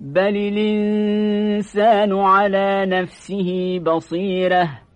بل الإنسان على نفسه بصيره